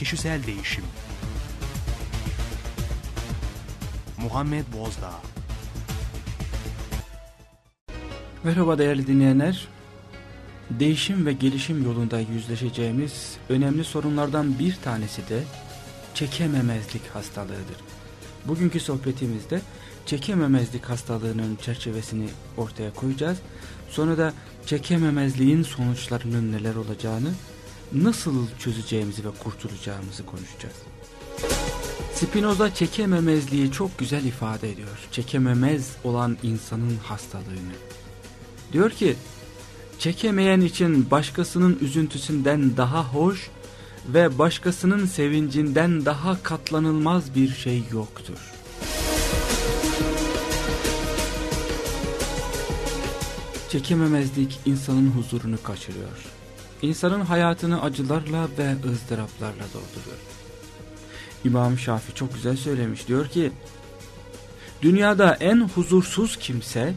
Kişisel Değişim Muhammed Bozdağ Merhaba değerli dinleyenler. Değişim ve gelişim yolunda yüzleşeceğimiz önemli sorunlardan bir tanesi de çekememezlik hastalığıdır. Bugünkü sohbetimizde çekememezlik hastalığının çerçevesini ortaya koyacağız. Sonra da çekememezliğin sonuçlarının neler olacağını, nasıl çözeceğimizi ve kurtulacağımızı konuşacağız. Spinoza çekememezliği çok güzel ifade ediyor. Çekememez olan insanın hastalığını. Diyor ki, çekemeyen için başkasının üzüntüsünden daha hoş ve başkasının sevincinden daha katlanılmaz bir şey yoktur. Çekememezlik insanın huzurunu kaçırıyor. İnsanın hayatını acılarla ve ızdıraplarla dolduruyor. İmam Şafi çok güzel söylemiş diyor ki Dünyada en huzursuz kimse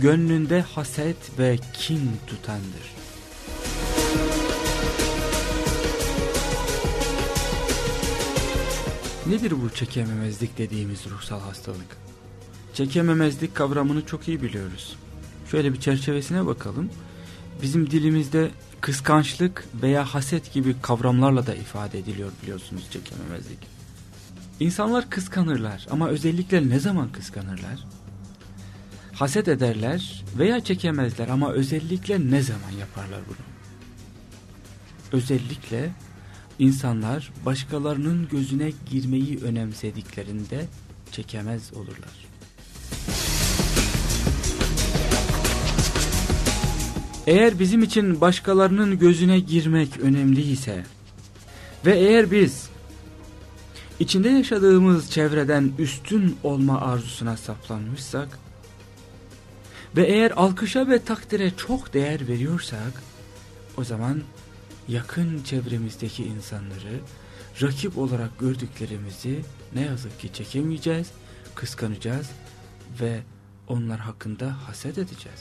gönlünde haset ve kin tutandır. Nedir bu çekememezlik dediğimiz ruhsal hastalık? Çekememezlik kavramını çok iyi biliyoruz. Şöyle bir çerçevesine bakalım. Bizim dilimizde kıskançlık veya haset gibi kavramlarla da ifade ediliyor biliyorsunuz çekememezlik. İnsanlar kıskanırlar ama özellikle ne zaman kıskanırlar? Haset ederler veya çekemezler ama özellikle ne zaman yaparlar bunu? Özellikle insanlar başkalarının gözüne girmeyi önemsediklerinde çekemez olurlar. Eğer bizim için başkalarının gözüne girmek önemliyse ve eğer biz içinde yaşadığımız çevreden üstün olma arzusuna saplanmışsak ve eğer alkışa ve takdire çok değer veriyorsak o zaman yakın çevremizdeki insanları rakip olarak gördüklerimizi ne yazık ki çekemeyeceğiz, kıskanacağız ve onlar hakkında haset edeceğiz.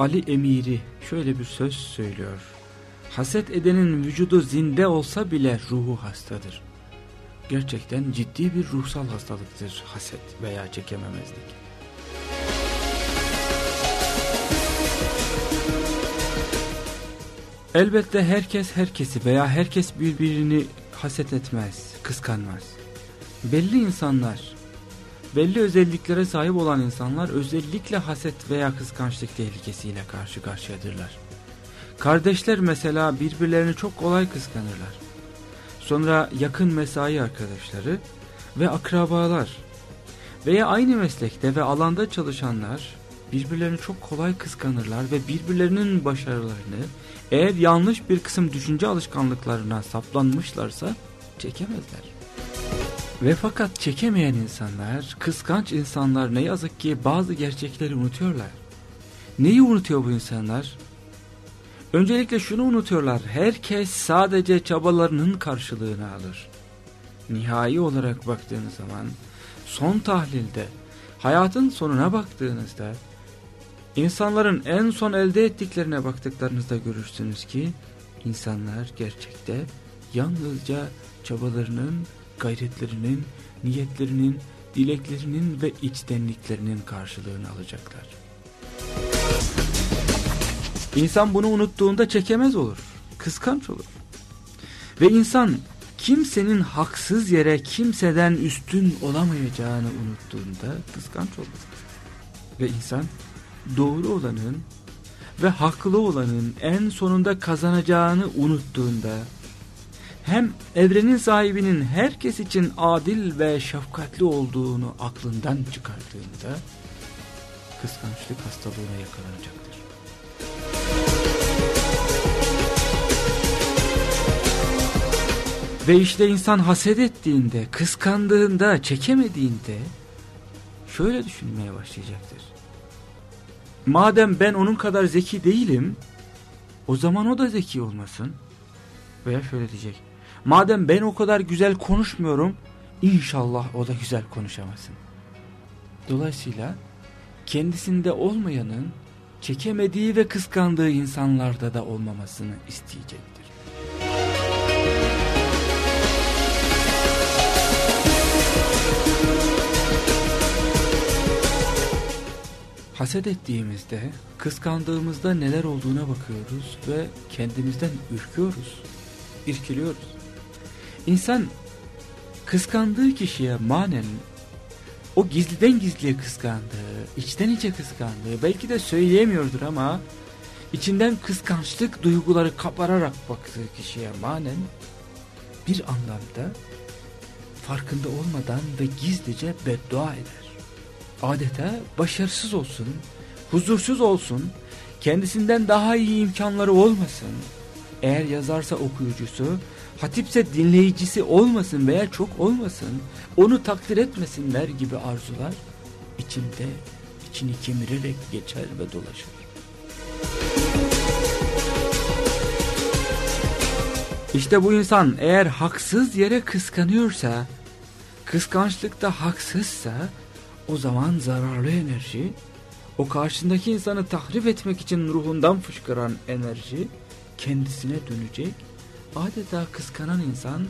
Ali Emiri şöyle bir söz söylüyor. Haset edenin vücudu zinde olsa bile ruhu hastadır. Gerçekten ciddi bir ruhsal hastalıktır haset veya çekememezlik. Elbette herkes herkesi veya herkes birbirini haset etmez, kıskanmaz. Belli insanlar, belli özelliklere sahip olan insanlar özellikle haset veya kıskançlık tehlikesiyle karşı karşıyadırlar. Kardeşler mesela birbirlerini çok kolay kıskanırlar. Sonra yakın mesai arkadaşları ve akrabalar veya aynı meslekte ve alanda çalışanlar birbirlerini çok kolay kıskanırlar ve birbirlerinin başarılarını eğer yanlış bir kısım düşünce alışkanlıklarına saplanmışlarsa çekemezler. Ve fakat çekemeyen insanlar, kıskanç insanlar ne yazık ki bazı gerçekleri unutuyorlar. Neyi unutuyor bu insanlar? Öncelikle şunu unutuyorlar, herkes sadece çabalarının karşılığını alır. Nihai olarak baktığınız zaman, son tahlilde, hayatın sonuna baktığınızda, İnsanların en son elde ettiklerine baktıklarınızda görürsünüz ki insanlar gerçekte yalnızca çabalarının, gayretlerinin, niyetlerinin, dileklerinin ve içtenliklerinin karşılığını alacaklar. İnsan bunu unuttuğunda çekemez olur, kıskanç olur. Ve insan kimsenin haksız yere kimseden üstün olamayacağını unuttuğunda kıskanç olur. Ve insan doğru olanın ve haklı olanın en sonunda kazanacağını unuttuğunda hem evrenin sahibinin herkes için adil ve şefkatli olduğunu aklından çıkardığında kıskançlık hastalığına yakalanacaktır. Ve işte insan haset ettiğinde, kıskandığında, çekemediğinde şöyle düşünmeye başlayacaktır madem ben onun kadar zeki değilim o zaman o da zeki olmasın. Veya şöyle diyecek. Madem ben o kadar güzel konuşmuyorum inşallah o da güzel konuşamasın. Dolayısıyla kendisinde olmayanın çekemediği ve kıskandığı insanlarda da olmamasını isteyecektir. Haset ettiğimizde, kıskandığımızda neler olduğuna bakıyoruz ve kendimizden ürküyoruz, irkiliyoruz. İnsan kıskandığı kişiye manen o gizliden gizliye kıskandığı, içten içe kıskandığı, belki de söyleyemiyordur ama içinden kıskançlık duyguları kapararak baktığı kişiye manen bir anlamda farkında olmadan ve gizlice beddua eder. Adeta başarısız olsun, huzursuz olsun, kendisinden daha iyi imkanları olmasın. Eğer yazarsa okuyucusu, hatipse dinleyicisi olmasın veya çok olmasın, onu takdir etmesinler gibi arzular içinde içini kemirerek geçer ve dolaşır. İşte bu insan eğer haksız yere kıskanıyorsa, kıskançlıkta haksızsa o zaman zararlı enerji, o karşındaki insanı tahrip etmek için ruhundan fışkıran enerji kendisine dönecek. Adeta kıskanan insan,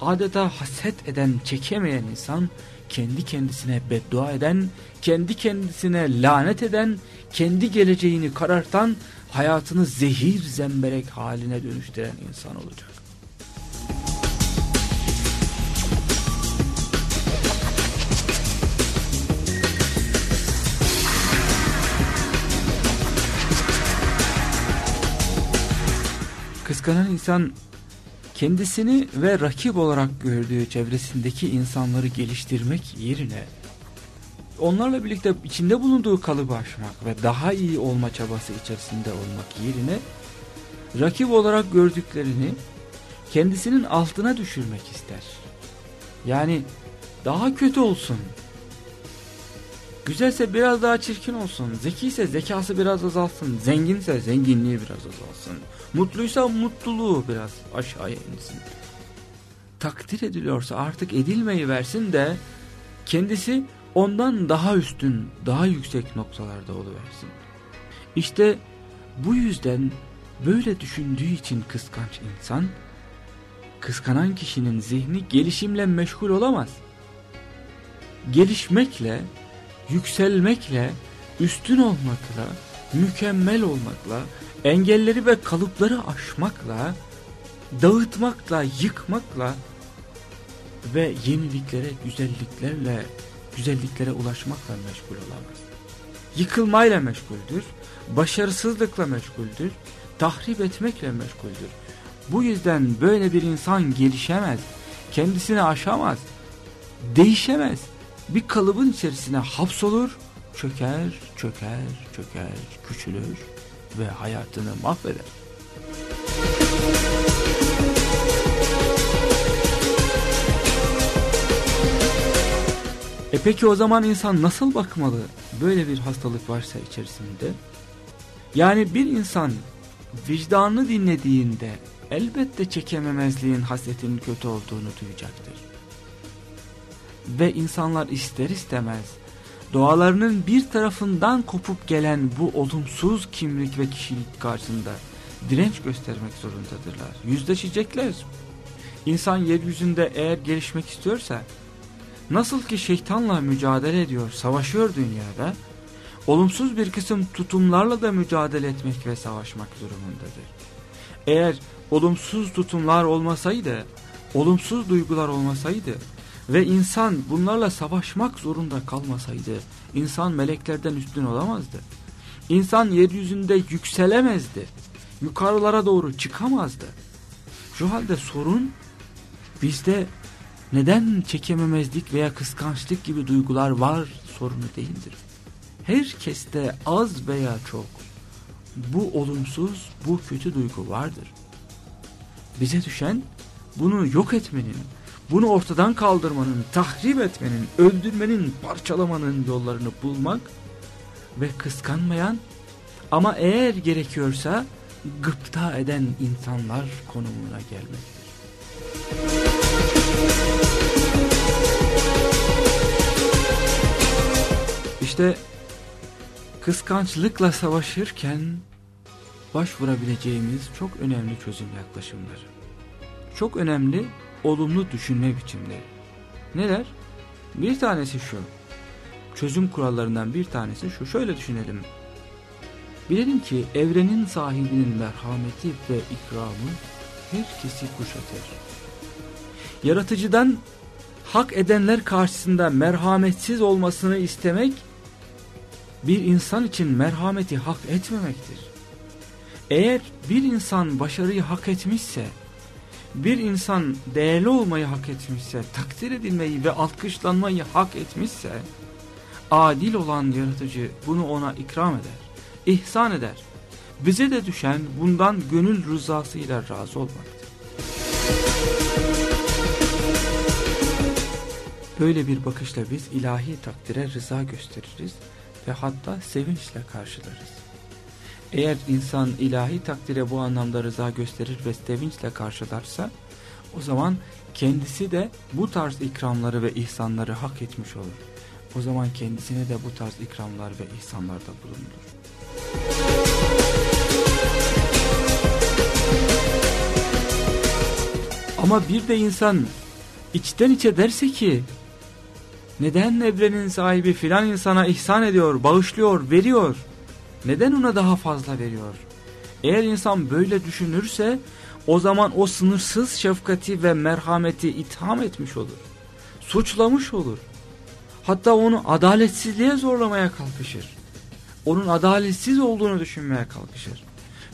adeta haset eden, çekemeyen insan, kendi kendisine beddua eden, kendi kendisine lanet eden, kendi geleceğini karartan, hayatını zehir zemberek haline dönüştüren insan olacak. Kıskanan insan kendisini ve rakip olarak gördüğü çevresindeki insanları geliştirmek yerine onlarla birlikte içinde bulunduğu kalıbı aşmak ve daha iyi olma çabası içerisinde olmak yerine rakip olarak gördüklerini kendisinin altına düşürmek ister. Yani daha kötü olsun. Güzelse biraz daha çirkin olsun. Zekiyse zekası biraz azalsın. Zenginse zenginliği biraz azalsın. Mutluysa mutluluğu biraz aşağıya insin. Takdir ediliyorsa artık edilmeyi versin de kendisi ondan daha üstün, daha yüksek noktalarda oluversin. İşte bu yüzden böyle düşündüğü için kıskanç insan, kıskanan kişinin zihni gelişimle meşgul olamaz. Gelişmekle, yükselmekle, üstün olmakla, mükemmel olmakla, engelleri ve kalıpları aşmakla, dağıtmakla, yıkmakla ve yeniliklere, güzelliklerle, güzelliklere ulaşmakla meşgul olamaz. Yıkılmayla meşguldür, başarısızlıkla meşguldür, tahrip etmekle meşguldür. Bu yüzden böyle bir insan gelişemez, kendisini aşamaz, değişemez. Bir kalıbın içerisine hapsolur, çöker, çöker, çöker, küçülür ve hayatını mahveder. E peki o zaman insan nasıl bakmalı böyle bir hastalık varsa içerisinde? Yani bir insan vicdanını dinlediğinde elbette çekememezliğin hasretinin kötü olduğunu duyacaktır. Ve insanlar ister istemez doğalarının bir tarafından kopup gelen bu olumsuz kimlik ve kişilik karşısında direnç göstermek zorundadırlar. Yüzleşecekler. İnsan yeryüzünde eğer gelişmek istiyorsa nasıl ki şeytanla mücadele ediyor, savaşıyor dünyada, olumsuz bir kısım tutumlarla da mücadele etmek ve savaşmak durumundadır. Eğer olumsuz tutumlar olmasaydı, olumsuz duygular olmasaydı, ve insan bunlarla savaşmak zorunda kalmasaydı insan meleklerden üstün olamazdı. İnsan yeryüzünde yükselemezdi. Yukarılara doğru çıkamazdı. Şu halde sorun bizde neden çekememezlik veya kıskançlık gibi duygular var sorunu değildir. Herkeste az veya çok bu olumsuz, bu kötü duygu vardır. Bize düşen bunu yok etmenin, bunu ortadan kaldırmanın, tahrip etmenin, öldürmenin, parçalamanın yollarını bulmak ve kıskanmayan ama eğer gerekiyorsa gıpta eden insanlar konumuna gelmektir. İşte kıskançlıkla savaşırken başvurabileceğimiz çok önemli çözüm yaklaşımları. Çok önemli olumlu düşünme biçimleri. Neler? Bir tanesi şu. Çözüm kurallarından bir tanesi şu. Şöyle düşünelim. Bilelim ki evrenin sahibinin merhameti ve ikramı herkesi kuşatır. Yaratıcıdan hak edenler karşısında merhametsiz olmasını istemek bir insan için merhameti hak etmemektir. Eğer bir insan başarıyı hak etmişse, bir insan değerli olmayı hak etmişse, takdir edilmeyi ve alkışlanmayı hak etmişse, adil olan yaratıcı bunu ona ikram eder, ihsan eder. Bize de düşen bundan gönül rızasıyla razı olmaktır. Böyle bir bakışla biz ilahi takdire rıza gösteririz ve hatta sevinçle karşılarız. Eğer insan ilahi takdire bu anlamda rıza gösterir ve sevinçle karşılarsa o zaman kendisi de bu tarz ikramları ve ihsanları hak etmiş olur. O zaman kendisine de bu tarz ikramlar ve ihsanlarda bulunur. Ama bir de insan içten içe derse ki neden evrenin sahibi filan insana ihsan ediyor, bağışlıyor, veriyor? Neden ona daha fazla veriyor? Eğer insan böyle düşünürse o zaman o sınırsız şefkati ve merhameti itham etmiş olur. Suçlamış olur. Hatta onu adaletsizliğe zorlamaya kalkışır. Onun adaletsiz olduğunu düşünmeye kalkışır.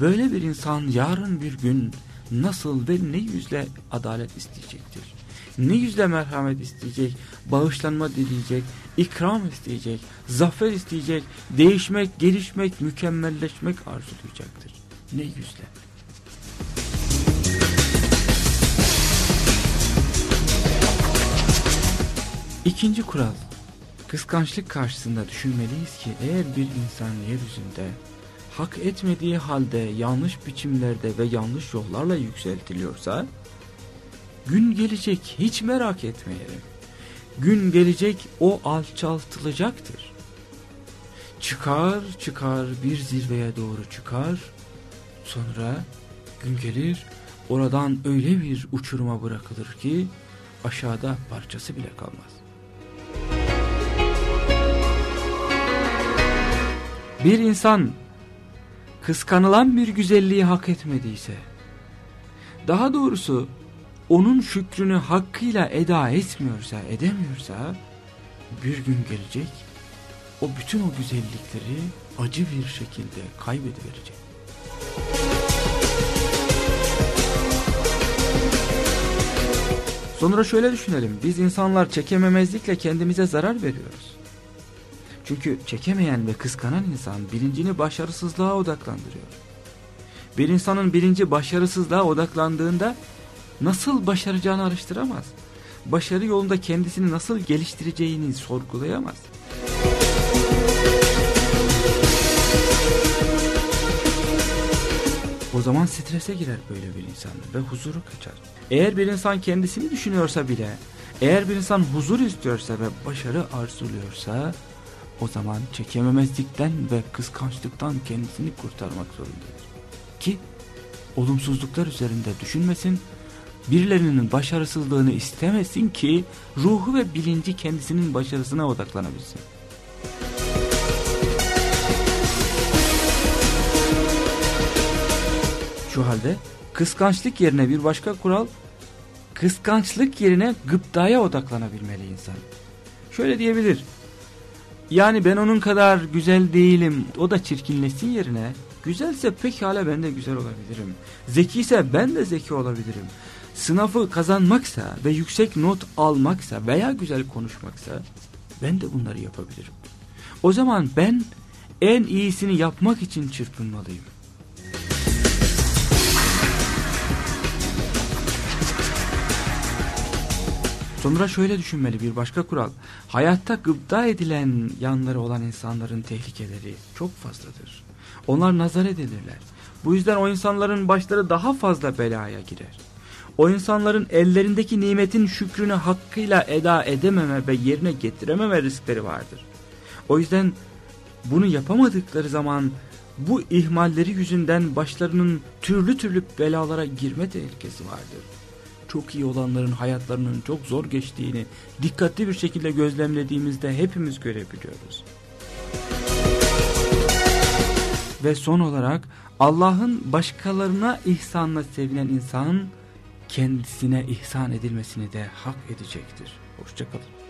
Böyle bir insan yarın bir gün nasıl ve ne yüzle adalet isteyecektir? Ne yüzle merhamet isteyecek, bağışlanma dileyecek, ikram isteyecek, zafer isteyecek, değişmek, gelişmek, mükemmelleşmek arzulayacaktır. Ne yüzle? İkinci kural. Kıskançlık karşısında düşünmeliyiz ki eğer bir insan yeryüzünde hak etmediği halde yanlış biçimlerde ve yanlış yollarla yükseltiliyorsa gün gelecek hiç merak etmeyelim. Gün gelecek o alçaltılacaktır. Çıkar çıkar bir zirveye doğru çıkar sonra gün gelir oradan öyle bir uçuruma bırakılır ki aşağıda parçası bile kalmaz. Bir insan kıskanılan bir güzelliği hak etmediyse, daha doğrusu onun şükrünü hakkıyla eda etmiyorsa, edemiyorsa, bir gün gelecek, o bütün o güzellikleri acı bir şekilde kaybediverecek. Sonra şöyle düşünelim, biz insanlar çekememezlikle kendimize zarar veriyoruz. Çünkü çekemeyen ve kıskanan insan bilincini başarısızlığa odaklandırıyor. Bir insanın bilinci başarısızlığa odaklandığında nasıl başaracağını araştıramaz. Başarı yolunda kendisini nasıl geliştireceğini sorgulayamaz. O zaman strese girer böyle bir insan ve huzuru kaçar. Eğer bir insan kendisini düşünüyorsa bile, eğer bir insan huzur istiyorsa ve başarı arzuluyorsa o zaman çekememezlikten ve kıskançlıktan kendisini kurtarmak zorundadır. Ki olumsuzluklar üzerinde düşünmesin, birilerinin başarısızlığını istemesin ki ruhu ve bilinci kendisinin başarısına odaklanabilsin. Şu halde kıskançlık yerine bir başka kural, kıskançlık yerine gıptaya odaklanabilmeli insan. Şöyle diyebilir, yani ben onun kadar güzel değilim. O da çirkinleşsin yerine. Güzelse pekala ben de güzel olabilirim. Zekiyse ben de zeki olabilirim. Sınavı kazanmaksa ve yüksek not almaksa veya güzel konuşmaksa ben de bunları yapabilirim. O zaman ben en iyisini yapmak için çırpınmalıyım. Sonra şöyle düşünmeli bir başka kural. Hayatta gıpta edilen yanları olan insanların tehlikeleri çok fazladır. Onlar nazar edilirler. Bu yüzden o insanların başları daha fazla belaya girer. O insanların ellerindeki nimetin şükrünü hakkıyla eda edememe ve yerine getirememe riskleri vardır. O yüzden bunu yapamadıkları zaman bu ihmalleri yüzünden başlarının türlü türlü belalara girme tehlikesi vardır. Çok iyi olanların hayatlarının çok zor geçtiğini dikkatli bir şekilde gözlemlediğimizde hepimiz görebiliyoruz. Ve son olarak Allah'ın başkalarına ihsanla sevilen insan kendisine ihsan edilmesini de hak edecektir. Hoşçakalın.